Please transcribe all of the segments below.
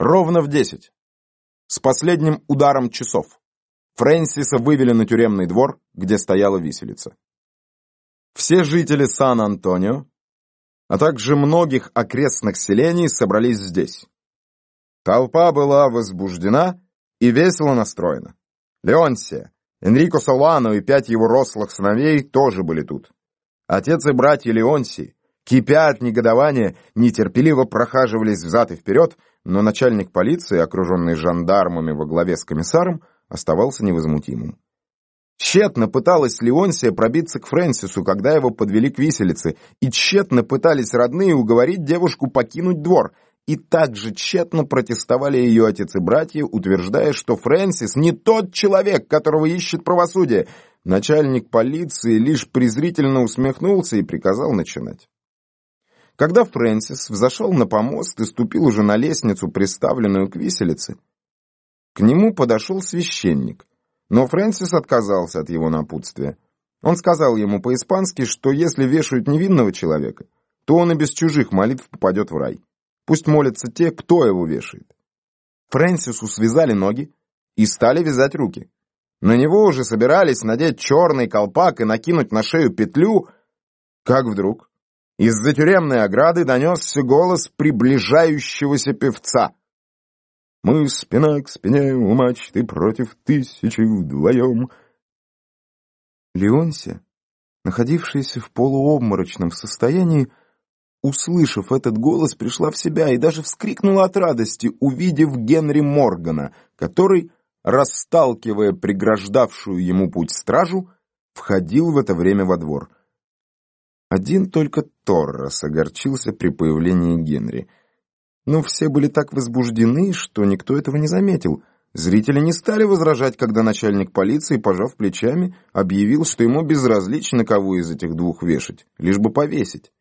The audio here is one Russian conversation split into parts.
Ровно в десять. С последним ударом часов. Фрэнсиса вывели на тюремный двор, где стояла виселица. Все жители Сан-Антонио, а также многих окрестных селений собрались здесь. Толпа была возбуждена и весело настроена. Леонсия, Энрико Солано и пять его рослых сыновей тоже были тут. Отец и братья Леонсии, кипя от негодования, нетерпеливо прохаживались взад и вперед, но начальник полиции, окруженный жандармами во главе с комиссаром, оставался невозмутимым. Тщетно пыталась Леонсия пробиться к Фрэнсису, когда его подвели к виселице, и тщетно пытались родные уговорить девушку покинуть двор, и также тщетно протестовали ее отец и братья, утверждая, что Фрэнсис не тот человек, которого ищет правосудие. Начальник полиции лишь презрительно усмехнулся и приказал начинать. Когда Фрэнсис взошел на помост и ступил уже на лестницу, приставленную к виселице, к нему подошел священник, но Фрэнсис отказался от его напутствия. Он сказал ему по-испански, что если вешают невинного человека, то он и без чужих молитв попадет в рай. Пусть молятся те, кто его вешает. Фрэнсису связали ноги и стали вязать руки. На него уже собирались надеть черный колпак и накинуть на шею петлю, как вдруг из-за тюремной ограды донесся голос приближающегося певца. «Мы спина к спине у мачты против тысячи вдвоем». Леонся, находившаяся в полуобморочном состоянии, услышав этот голос, пришла в себя и даже вскрикнула от радости, увидев Генри Моргана, который, расталкивая преграждавшую ему путь стражу, входил в это время во двор — один только Торрес огорчился при появлении Генри. Но все были так возбуждены, что никто этого не заметил. Зрители не стали возражать, когда начальник полиции, пожав плечами, объявил, что ему безразлично, кого из этих двух вешать, лишь бы повесить.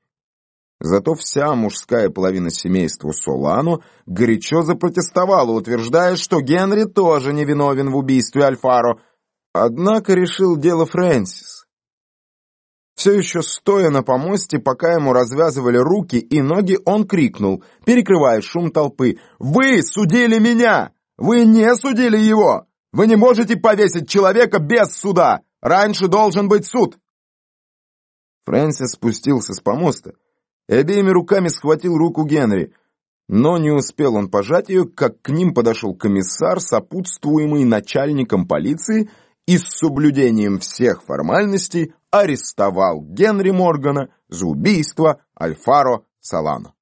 Зато вся мужская половина семейства Солано горячо запротестовала, утверждая, что Генри тоже не виновен в убийстве Альфаро. Однако решил дело Фрэнсис. Все еще стоя на помосте, пока ему развязывали руки и ноги, он крикнул, перекрывая шум толпы, «Вы судили меня! Вы не судили его! Вы не можете повесить человека без суда! Раньше должен быть суд!» Фрэнсис спустился с помоста и обеими руками схватил руку Генри, но не успел он пожать ее, как к ним подошел комиссар, сопутствуемый начальником полиции, и с соблюдением всех формальностей арестовал Генри Моргана за убийство Альфаро Салано.